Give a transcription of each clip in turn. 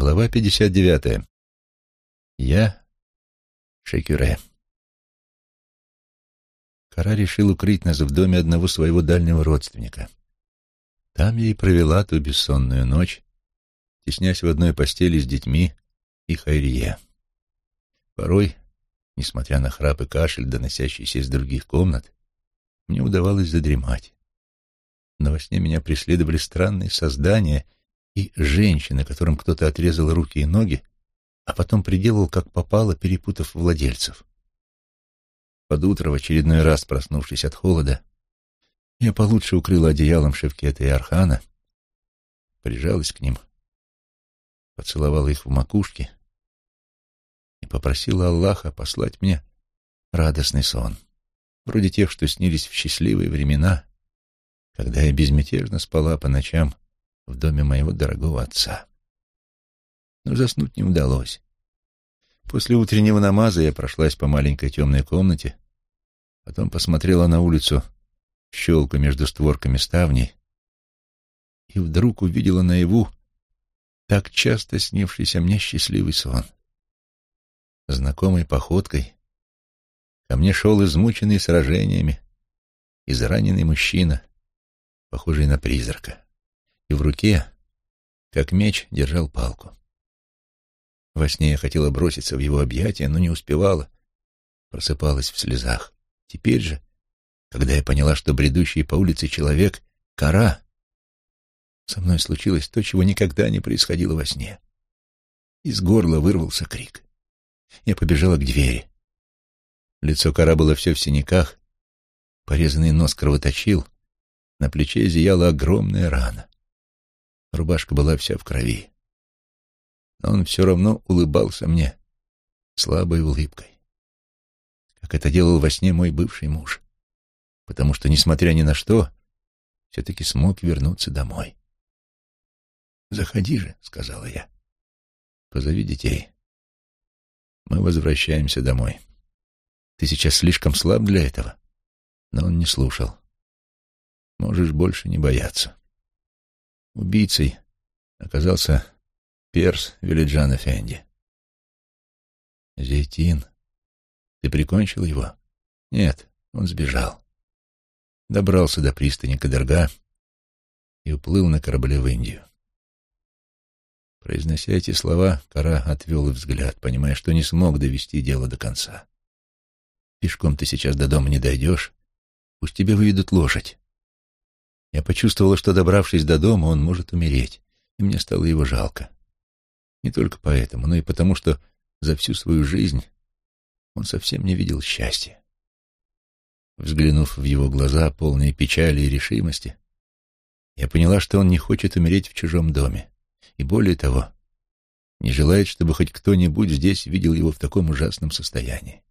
Глава 59. Я Шекюре. Кара решил укрыть нас в доме одного своего дальнего родственника. Там я и провела ту бессонную ночь, теснясь в одной постели с детьми и Хайрие. Порой, несмотря на храп и кашель, доносящийся из других комнат, мне удавалось задремать. Но во сне меня преследовали странные создания — и женщины, которым кто-то отрезал руки и ноги, а потом приделал, как попало, перепутав владельцев. Под утро, в очередной раз проснувшись от холода, я получше укрыла одеялом Шевкета и Архана, прижалась к ним, поцеловала их в макушке и попросила Аллаха послать мне радостный сон, вроде тех, что снились в счастливые времена, когда я безмятежно спала по ночам в доме моего дорогого отца. Но заснуть не удалось. После утреннего намаза я прошлась по маленькой темной комнате, потом посмотрела на улицу в щелку между створками ставней и вдруг увидела наяву так часто снившийся мне счастливый сон. Знакомой походкой ко мне шел измученный сражениями израненный мужчина, похожий на призрака и в руке, как меч, держал палку. Во сне я хотела броситься в его объятия, но не успевала, просыпалась в слезах. Теперь же, когда я поняла, что бредущий по улице человек — кора, со мной случилось то, чего никогда не происходило во сне. Из горла вырвался крик. Я побежала к двери. Лицо кора было все в синяках, порезанный нос кровоточил, на плече зияла огромная рана. Рубашка была вся в крови. Но он все равно улыбался мне слабой улыбкой, как это делал во сне мой бывший муж, потому что, несмотря ни на что, все-таки смог вернуться домой. «Заходи же», — сказала я. «Позови детей. Мы возвращаемся домой. Ты сейчас слишком слаб для этого». Но он не слушал. «Можешь больше не бояться». Убийцей оказался Перс Велиджан Эфенди. «Зейтин, ты прикончил его?» «Нет, он сбежал. Добрался до пристани Кадырга и уплыл на корабле в Индию». Произнося эти слова, Кара отвел взгляд, понимая, что не смог довести дело до конца. «Пешком ты сейчас до дома не дойдешь. Пусть тебе выведут лошадь. Я почувствовала, что, добравшись до дома, он может умереть, и мне стало его жалко. Не только поэтому, но и потому, что за всю свою жизнь он совсем не видел счастья. Взглянув в его глаза, полные печали и решимости, я поняла, что он не хочет умереть в чужом доме, и более того, не желает, чтобы хоть кто-нибудь здесь видел его в таком ужасном состоянии.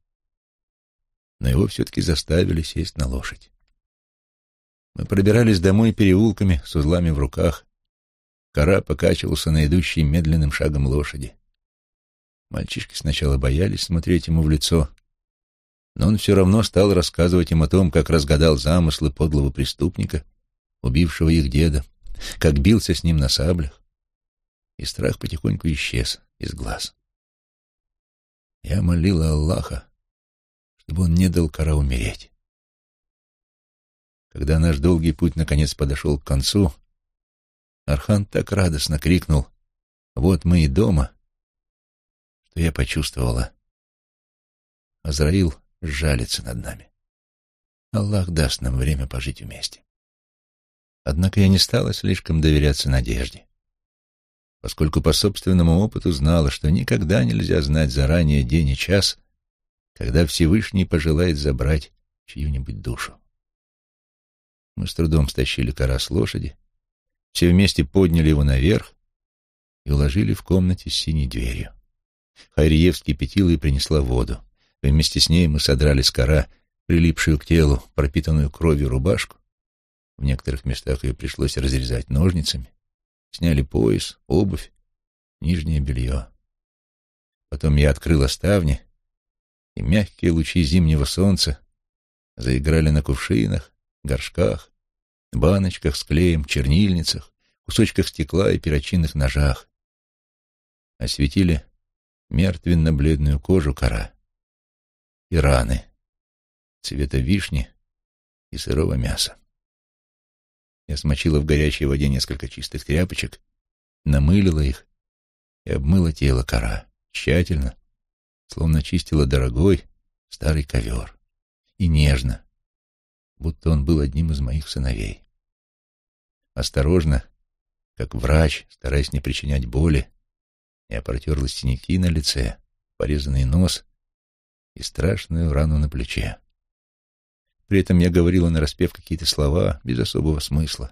Но его все-таки заставили сесть на лошадь. Мы пробирались домой переулками с узлами в руках. Кора покачивался на идущей медленным шагом лошади. Мальчишки сначала боялись смотреть ему в лицо, но он все равно стал рассказывать им о том, как разгадал замыслы подлого преступника, убившего их деда, как бился с ним на саблях, и страх потихоньку исчез из глаз. Я молила Аллаха, чтобы он не дал Кара умереть. Когда наш долгий путь наконец подошел к концу, Архан так радостно крикнул «Вот мы и дома!», что я почувствовала. Азраил сжалится над нами. Аллах даст нам время пожить вместе. Однако я не стала слишком доверяться надежде, поскольку по собственному опыту знала, что никогда нельзя знать заранее день и час, когда Всевышний пожелает забрать чью-нибудь душу. Мы с трудом стащили кора с лошади, все вместе подняли его наверх и уложили в комнате с синей дверью. Хайриев вскипятила и принесла воду. Вместе с ней мы содрали с кора прилипшую к телу, пропитанную кровью рубашку. В некоторых местах ее пришлось разрезать ножницами. Сняли пояс, обувь, нижнее белье. Потом я открыла ставни, и мягкие лучи зимнего солнца заиграли на кувшинах, горшках, баночках с клеем, чернильницах, кусочках стекла и перочинных ножах. осветили мертвенно-бледную кожу кора и раны цвета вишни и сырого мяса. Я смочила в горячей воде несколько чистых тряпочек, намылила их и обмыла тело кора тщательно, словно чистила дорогой старый ковер, и нежно, будто он был одним из моих сыновей. Осторожно, как врач, стараясь не причинять боли, я протерла синяки на лице, порезанный нос и страшную рану на плече. При этом я говорила нараспев какие-то слова без особого смысла,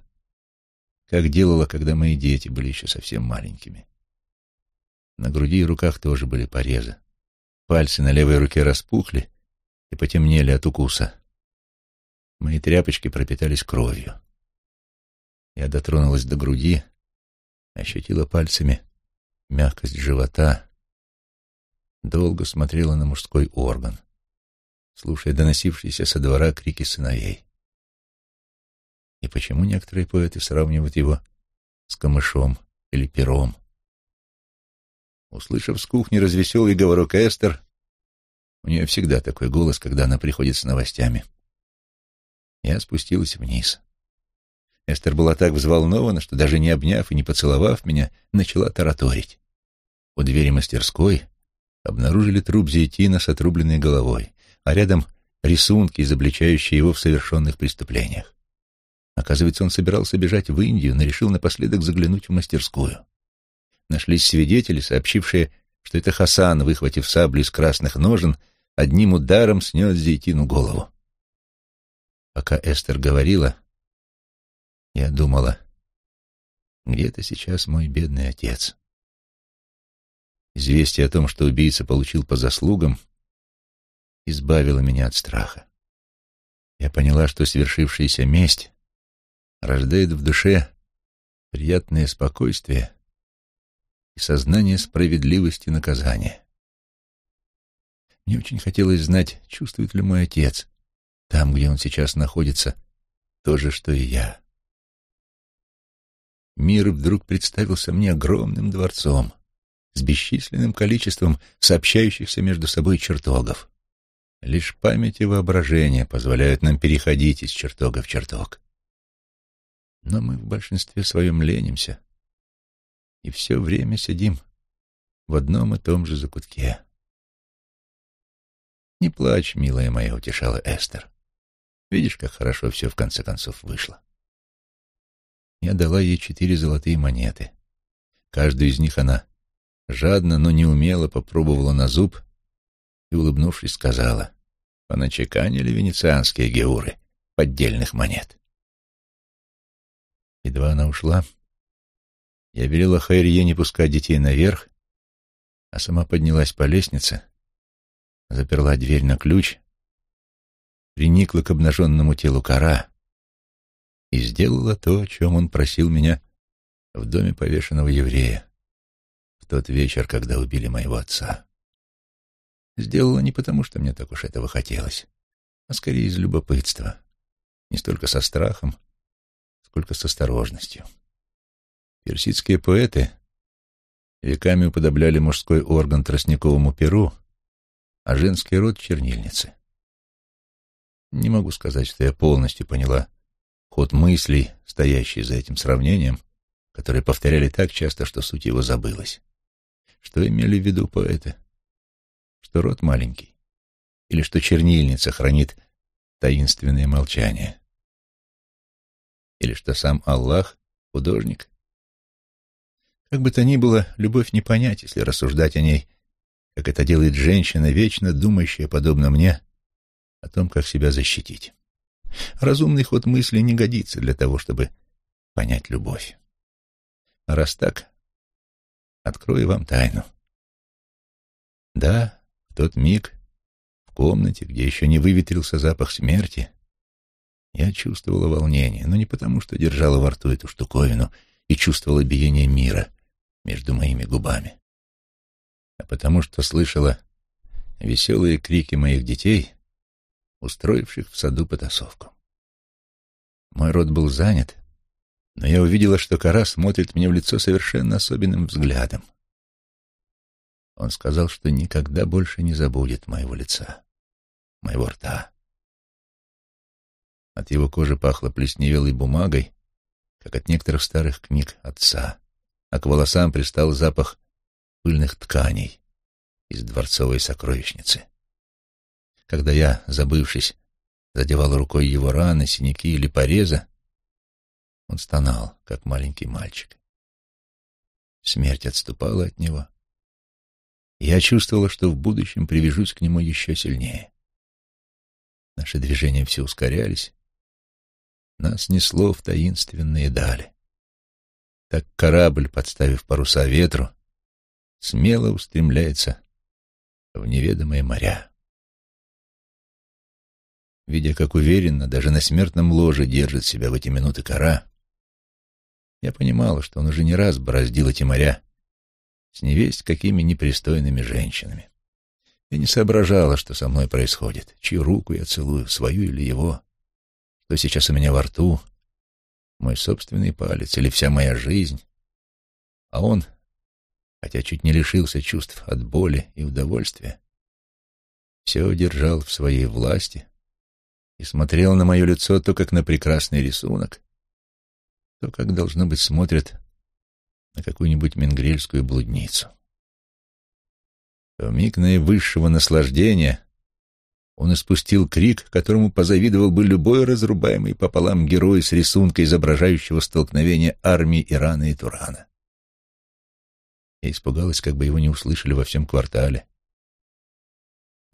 как делала, когда мои дети были еще совсем маленькими. На груди и руках тоже были порезы. Пальцы на левой руке распухли и потемнели от укуса. Мои тряпочки пропитались кровью. Я дотронулась до груди, ощутила пальцами мягкость живота, долго смотрела на мужской орган, слушая доносившиеся со двора крики сыновей. И почему некоторые поэты сравнивают его с камышом или пером? Услышав с кухни развеселый говорок Эстер, у нее всегда такой голос, когда она приходит с новостями. Я спустилась вниз. Эстер была так взволнована, что даже не обняв и не поцеловав меня, начала тараторить. У двери мастерской обнаружили труп Зейтина с отрубленной головой, а рядом рисунки, изобличающие его в совершенных преступлениях. Оказывается, он собирался бежать в Индию, но решил напоследок заглянуть в мастерскую. Нашлись свидетели, сообщившие, что это Хасан, выхватив саблю из красных ножен, одним ударом снес Зейтину голову. Пока Эстер говорила, я думала, где-то сейчас мой бедный отец. Известие о том, что убийца получил по заслугам, избавило меня от страха. Я поняла, что свершившаяся месть рождает в душе приятное спокойствие и сознание справедливости наказания. Мне очень хотелось знать, чувствует ли мой отец, там, где он сейчас находится, то же, что и я. Мир вдруг представился мне огромным дворцом с бесчисленным количеством сообщающихся между собой чертогов. Лишь память и воображение позволяют нам переходить из чертога в чертог. Но мы в большинстве своем ленимся и все время сидим в одном и том же закутке. «Не плачь, милая моя», — утешала Эстер. «Видишь, как хорошо все в конце концов вышло». Я дала ей четыре золотые монеты. Каждую из них она жадно, но неумело попробовала на зуб и, улыбнувшись, сказала, поначеканили венецианские геуры поддельных монет. Едва она ушла, я велела Хайрие не пускать детей наверх, а сама поднялась по лестнице, заперла дверь на ключ, приникла к обнаженному телу кора и сделала то, о чем он просил меня в доме повешенного еврея в тот вечер, когда убили моего отца. Сделала не потому, что мне так уж этого хотелось, а скорее из любопытства, не столько со страхом, сколько с осторожностью. Персидские поэты веками уподобляли мужской орган тростниковому перу, а женский род — чернильнице. Не могу сказать, что я полностью поняла ход мыслей, стоящий за этим сравнением, которые повторяли так часто, что суть его забылась. Что имели в виду поэты? Что рот маленький? Или что чернильница хранит таинственное молчание? Или что сам Аллах — художник? Как бы то ни было, любовь не понять, если рассуждать о ней, как это делает женщина, вечно думающая, подобно мне, о том, как себя защитить. Разумный ход мысли не годится для того, чтобы понять любовь. Раз так, открою вам тайну. Да, в тот миг, в комнате, где еще не выветрился запах смерти, я чувствовала волнение, но не потому, что держала во рту эту штуковину и чувствовала биение мира между моими губами, а потому что слышала веселые крики моих детей, устроивших в саду потасовку. Мой рот был занят, но я увидела, что кора смотрит мне в лицо совершенно особенным взглядом. Он сказал, что никогда больше не забудет моего лица, моего рта. От его кожи пахло плесневелой бумагой, как от некоторых старых книг отца, а к волосам пристал запах пыльных тканей из дворцовой сокровищницы. Когда я, забывшись, задевал рукой его раны, синяки или порезы, он стонал, как маленький мальчик. Смерть отступала от него. Я чувствовала, что в будущем привяжусь к нему еще сильнее. Наши движения все ускорялись. Нас несло в таинственные дали. Так корабль, подставив паруса ветру, смело устремляется в неведомые моря. Видя, как уверенно, даже на смертном ложе держит себя в эти минуты кора, я понимала, что он уже не раз бороздил эти моря с невесть какими непристойными женщинами. Я не соображала, что со мной происходит, чью руку я целую, свою или его, что сейчас у меня во рту, мой собственный палец или вся моя жизнь. А он, хотя чуть не лишился чувств от боли и удовольствия, все держал в своей власти и смотрел на мое лицо то как на прекрасный рисунок, то как, должно быть, смотрят на какую-нибудь менгрельскую блудницу. В миг наивысшего наслаждения он испустил крик, которому позавидовал бы любой разрубаемый пополам герой с рисунка, изображающего столкновение армии Ирана и Турана. Я испугалась, как бы его не услышали во всем квартале.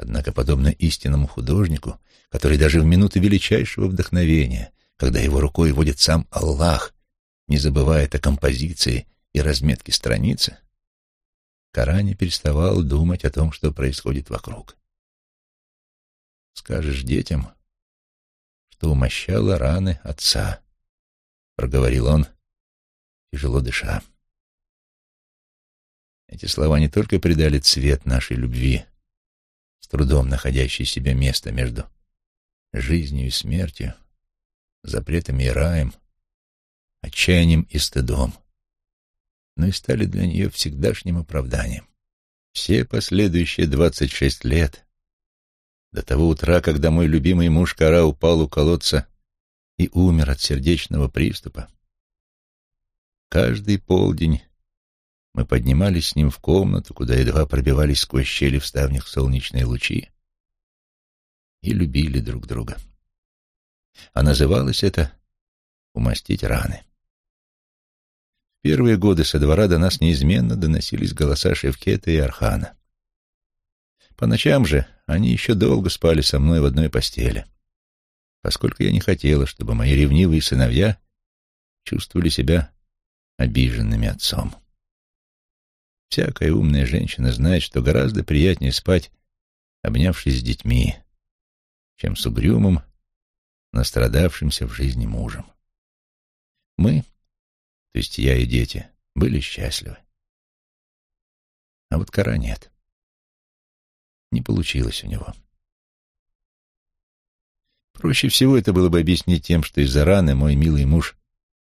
Однако, подобно истинному художнику, который даже в минуты величайшего вдохновения, когда его рукой водит сам Аллах, не забывает о композиции и разметке страницы, Кара не переставал думать о том, что происходит вокруг. «Скажешь детям, что умощала раны отца», — проговорил он, тяжело дыша. Эти слова не только придали цвет нашей любви, с трудом находящей себе место между жизнью и смертью, запретами и раем, отчаянием и стыдом, но и стали для нее всегдашним оправданием. Все последующие двадцать шесть лет, до того утра, когда мой любимый муж Кара упал у колодца и умер от сердечного приступа, каждый полдень мы поднимались с ним в комнату, куда едва пробивались сквозь щели в ставнях солнечные лучи, и любили друг друга. А называлось это «умастить раны». В первые годы со двора до нас неизменно доносились голоса Шевкета и Архана. По ночам же они еще долго спали со мной в одной постели, поскольку я не хотела, чтобы мои ревнивые сыновья чувствовали себя обиженными отцом. Всякая умная женщина знает, что гораздо приятнее спать, обнявшись с детьми, чем с угрюмым, настрадавшимся в жизни мужем. Мы, то есть я и дети, были счастливы. А вот кора нет. Не получилось у него. Проще всего это было бы объяснить тем, что из-за раны мой милый муж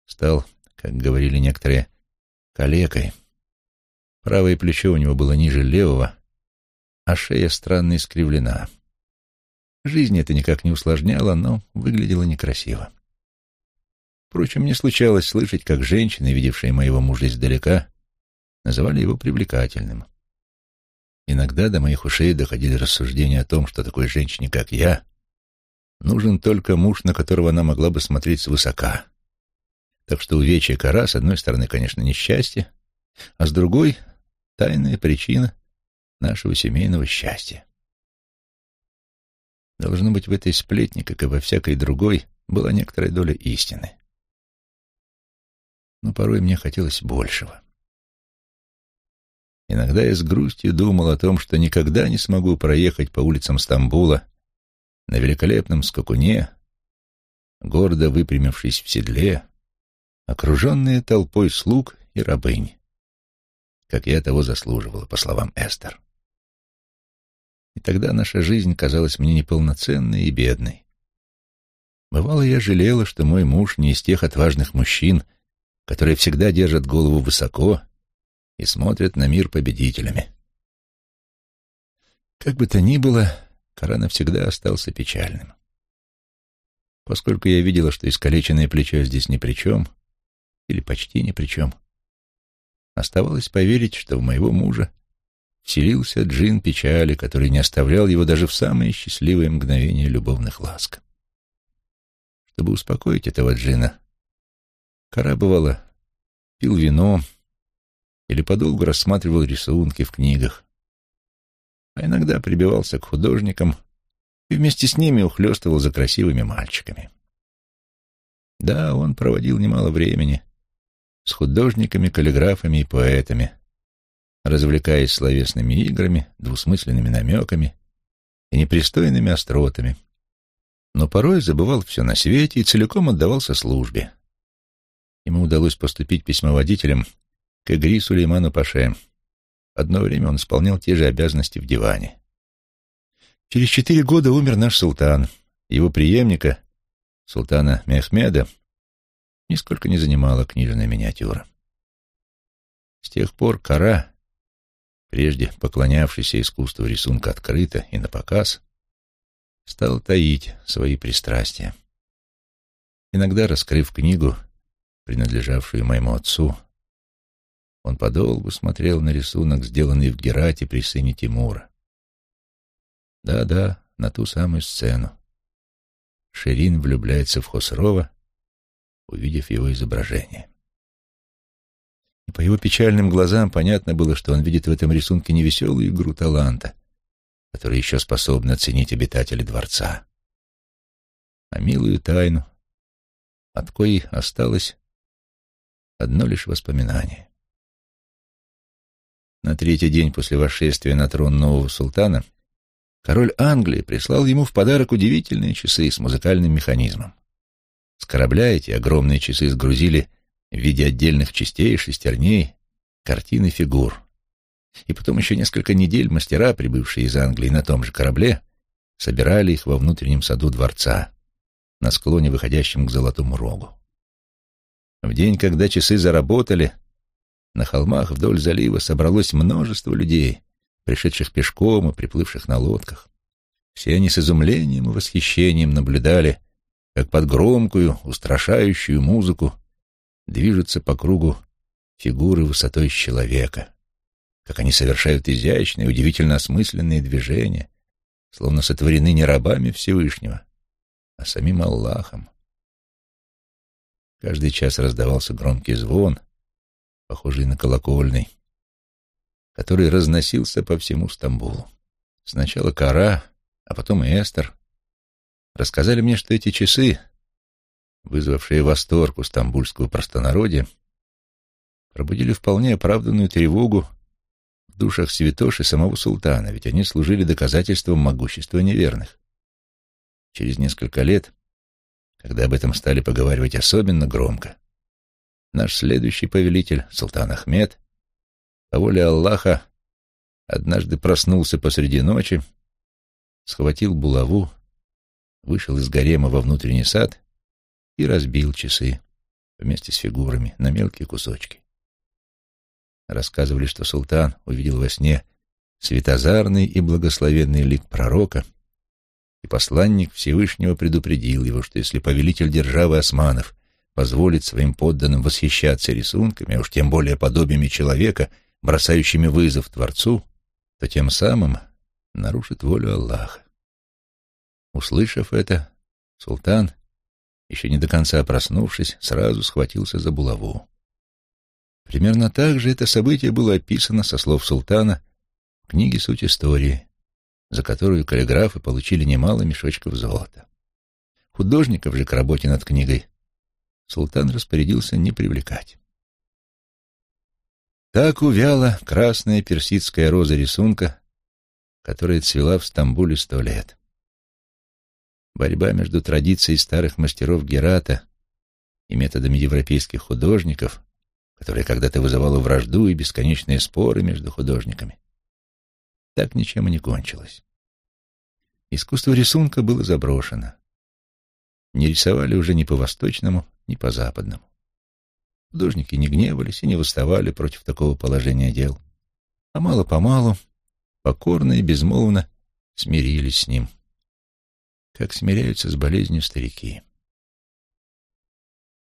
стал, как говорили некоторые, калекой. Правое плечо у него было ниже левого, а шея странно искривлена. Жизнь это никак не усложняла, но выглядело некрасиво. Впрочем, мне случалось слышать, как женщины, видевшие моего мужа издалека, называли его привлекательным. Иногда до моих ушей доходили рассуждения о том, что такой женщине, как я, нужен только муж, на которого она могла бы смотреть свысока. Так что увечья кора, с одной стороны, конечно, несчастье, а с другой — тайная причина нашего семейного счастья. Должно быть, в этой сплетне, как и во всякой другой, была некоторая доля истины но порой мне хотелось большего. Иногда я с грустью думал о том, что никогда не смогу проехать по улицам Стамбула на великолепном скакуне, гордо выпрямившись в седле, окруженные толпой слуг и рабынь, как я того заслуживала, по словам Эстер. И тогда наша жизнь казалась мне неполноценной и бедной. Бывало, я жалела, что мой муж не из тех отважных мужчин, которые всегда держат голову высоко и смотрят на мир победителями, Как бы то ни было, Кара навсегда остался печальным. Поскольку я видела, что искалеченное плечо здесь ни при чем, или почти ни при чем, оставалось поверить, что в моего мужа вселился джин печали, который не оставлял его даже в самые счастливые мгновения любовных ласк. Чтобы успокоить этого джина, Кара, бывало, пил вино или подолгу рассматривал рисунки в книгах, а иногда прибивался к художникам и вместе с ними ухлёстывал за красивыми мальчиками. Да, он проводил немало времени с художниками, каллиграфами и поэтами, развлекаясь словесными играми, двусмысленными намеками и непристойными остротами, но порой забывал все на свете и целиком отдавался службе. Ему удалось поступить письмоводителем к Игри Сулейману Паше. Одно время он исполнял те же обязанности в диване. Через четыре года умер наш султан. Его преемника, султана Мехмеда, нисколько не занимала книжная миниатюра. С тех пор Кара, прежде поклонявшийся искусству рисунка открыто и на показ, стал таить свои пристрастия. Иногда, раскрыв книгу, принадлежавшую моему отцу, он подолгу смотрел на рисунок, сделанный в Герате при сыне Тимура. Да-да, на ту самую сцену. Ширин влюбляется в Хосрова, увидев его изображение. И по его печальным глазам понятно было, что он видит в этом рисунке не веселую игру таланта, который еще способны оценить обитатели дворца, а милую тайну, от коей осталось одно лишь воспоминание. На третий день после восшествия на трон нового султана — король Англии прислал ему в подарок удивительные часы с музыкальным механизмом. С корабля эти огромные часы сгрузили в виде отдельных частей, шестерней, картины фигур. И потом еще несколько недель мастера, прибывшие из Англии на том же корабле, собирали их во внутреннем саду дворца, на склоне, выходящем к Золотому Рогу. В день, когда часы заработали, на холмах вдоль залива собралось множество людей, пришедших пешком и приплывших на лодках. Все они с изумлением и восхищением наблюдали, как под громкую, устрашающую музыку движутся по кругу фигуры высотой человека, как они совершают изящные, удивительно осмысленные движения, словно сотворены не рабами Всевышнего, а самим Аллахом. Каждый час раздавался громкий звон, похожий на колокольный, который разносился по всему Стамбулу. Сначала Кара, а потом и Эстер рассказали мне, что эти часы, вызвавшие восторг у стамбульского простонародья, пробудили вполне оправданную тревогу в душах святош и самого султана, ведь они служили доказательством могущества неверных. Через несколько лет, когда об этом стали поговаривать особенно громко, наш следующий повелитель, султан Ахмед, по воле Аллаха, однажды проснулся посреди ночи, схватил булаву, вышел из гарема во внутренний сад и разбил часы вместе с фигурами на мелкие кусочки. Рассказывали, что султан увидел во сне светозарный и благословенный лик пророка, и посланник Всевышнего предупредил его, что если повелитель державы османов позволит своим подданным восхищаться рисунками, а уж тем более подобиями человека — бросающими вызов Творцу, то тем самым нарушит волю Аллаха. Услышав это, султан, еще не до конца проснувшись, сразу схватился за булаву. Примерно так же это событие было описано со слов султана в книге «Суть истории», за которую каллиграфы получили немало мешочков золота. Художников же к работе над книгой султан распорядился не привлекать. Так увяла красная персидская роза рисунка, которая цвела в Стамбуле сто лет. Борьба между традицией старых мастеров Герата и методами европейских художников, которая когда-то вызывала вражду и бесконечные споры между художниками, так ничем и не кончилась. Искусство рисунка было заброшено. Не рисовали уже ни по-восточному, ни по-западному. Художники не гневались и не восставали против такого положения дел. А мало-помалу, покорно и безмолвно, смирились с ним, как смиряются с болезнью старики.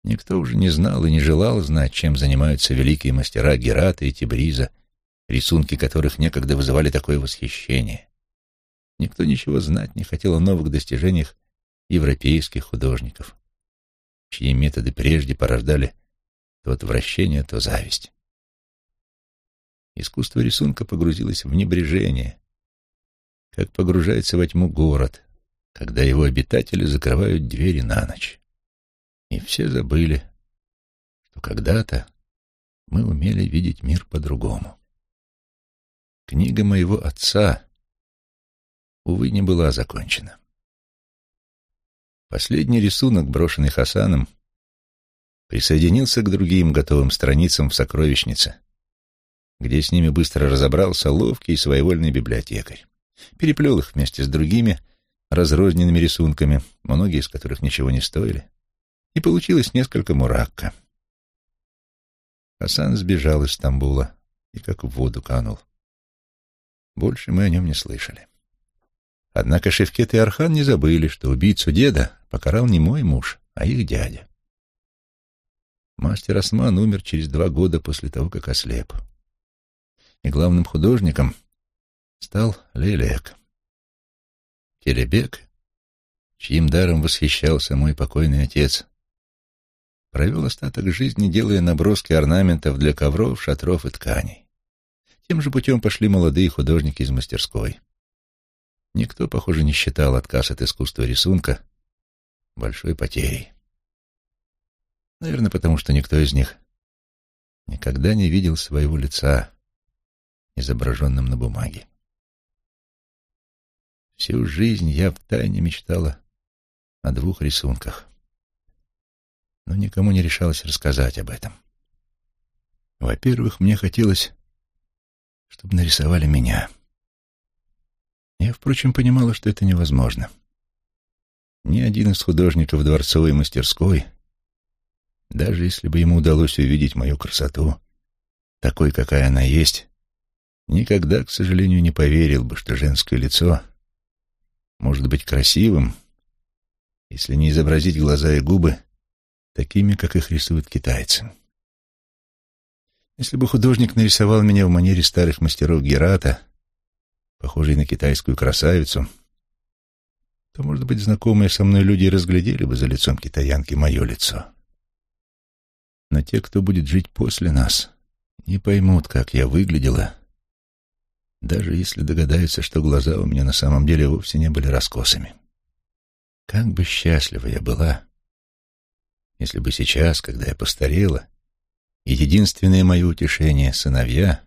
Никто уже не знал и не желал знать, чем занимаются великие мастера Герата и Тибриза, рисунки которых некогда вызывали такое восхищение. Никто ничего знать не хотел о новых достижениях европейских художников, чьи методы прежде порождали то отвращение, то зависть. Искусство рисунка погрузилось в небрежение, как погружается во тьму город, когда его обитатели закрывают двери на ночь. И все забыли, что когда-то мы умели видеть мир по-другому. Книга моего отца, увы, не была закончена. Последний рисунок, брошенный Хасаном, присоединился к другим готовым страницам в сокровищнице, где с ними быстро разобрался ловкий и своевольный библиотекарь. Переплел их вместе с другими разрозненными рисунками, многие из которых ничего не стоили, и получилось несколько муракка. Хасан сбежал из Стамбула и как в воду канул. Больше мы о нем не слышали. Однако Шевкет и Архан не забыли, что убийцу деда покарал не мой муж, а их дядя. Мастер Осман умер через два года после того, как ослеп. И главным художником стал Лелек. Келебек, чьим даром восхищался мой покойный отец, провел остаток жизни, делая наброски орнаментов для ковров, шатров и тканей. Тем же путем пошли молодые художники из мастерской. Никто, похоже, не считал отказ от искусства рисунка большой потерей. Наверное, потому что никто из них никогда не видел своего лица, изображенным на бумаге. Всю жизнь я втайне мечтала о двух рисунках но никому не решалась рассказать об этом. Во-первых, мне хотелось, чтобы нарисовали меня. Я, впрочем, понимала, что это невозможно. Ни один из художников дворцовой мастерской, даже если бы ему удалось увидеть мою красоту, такой, какая она есть, никогда, к сожалению, не поверил бы, что женское лицо может быть красивым, если не изобразить глаза и губы такими, как их рисуют китайцы. Если бы художник нарисовал меня в манере старых мастеров Герата, похожей на китайскую красавицу, то, может быть, знакомые со мной люди разглядели бы за лицом китаянки мое лицо. Но те, кто будет жить после нас, не поймут, как я выглядела, даже если догадаются, что глаза у меня на самом деле вовсе не были раскосыми. Как бы счастлива я была, если бы сейчас, когда я постарела, и единственное мое утешение — сыновья,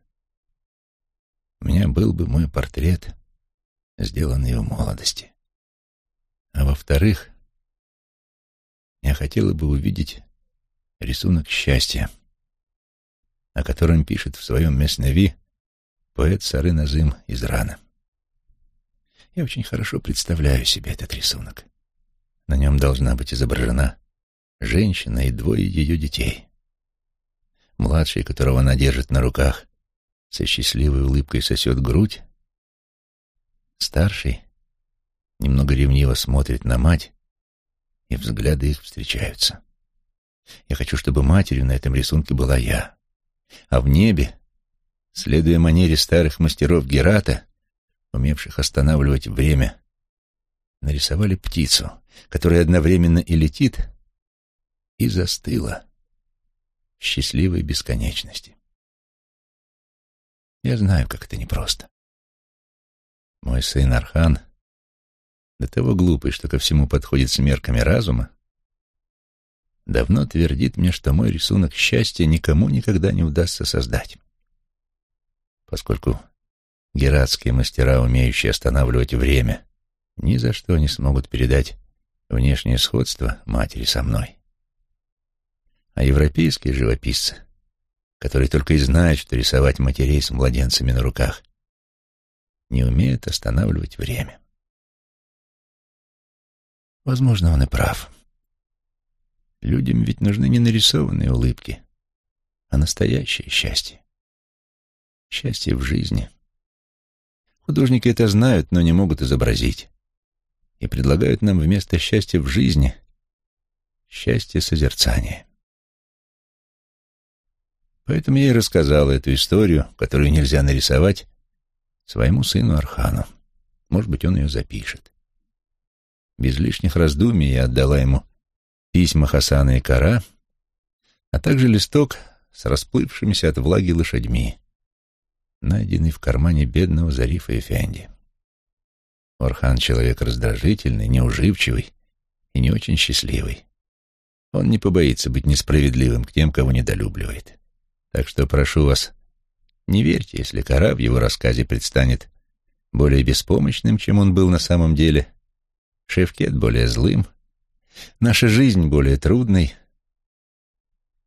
у меня был бы мой портрет, сделанный в молодости. А во-вторых, я хотела бы увидеть рисунок счастья, о котором пишет в своем Месневи поэт Сары Назым из Рана. Я очень хорошо представляю себе этот рисунок. На нем должна быть изображена женщина и двое ее детей. Младший, которого она держит на руках, со счастливой улыбкой сосет грудь. Старший немного ревниво смотрит на мать, и взгляды их встречаются. Я хочу, чтобы матерью на этом рисунке была я. А в небе, следуя манере старых мастеров Герата, умевших останавливать время, нарисовали птицу, которая одновременно и летит, и застыла в счастливой бесконечности. Я знаю, как это непросто. Мой сын Архан, до того глупый, что ко всему подходит с мерками разума, давно твердит мне, что мой рисунок счастья никому никогда не удастся создать. Поскольку гератские мастера, умеющие останавливать время, ни за что не смогут передать внешнее сходство матери со мной. А европейские живописцы, которые только и знают, что рисовать матерей с младенцами на руках, не умеют останавливать время. Возможно, он и прав. Людям ведь нужны не нарисованные улыбки, а настоящее счастье. Счастье в жизни. Художники это знают, но не могут изобразить. И предлагают нам вместо счастья в жизни счастье созерцания. Поэтому я и рассказал эту историю, которую нельзя нарисовать, своему сыну Архану. Может быть, он ее запишет. Без лишних раздумий я отдала ему письма Хасана и Кара, а также листок с расплывшимися от влаги лошадьми, найденный в кармане бедного Зарифа Эфенди. Орхан — человек раздражительный, неуживчивый и не очень счастливый. Он не побоится быть несправедливым к тем, кого недолюбливает. Так что прошу вас, не верьте, если Кара в его рассказе предстанет более беспомощным, чем он был на самом деле, Шевкет более злым, наша жизнь более трудной,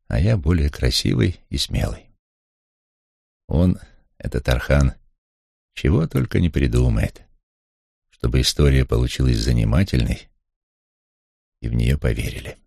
а я более красивый и смелый. Он, этот Архан, чего только не придумает, чтобы история получилась занимательной, и в нее поверили.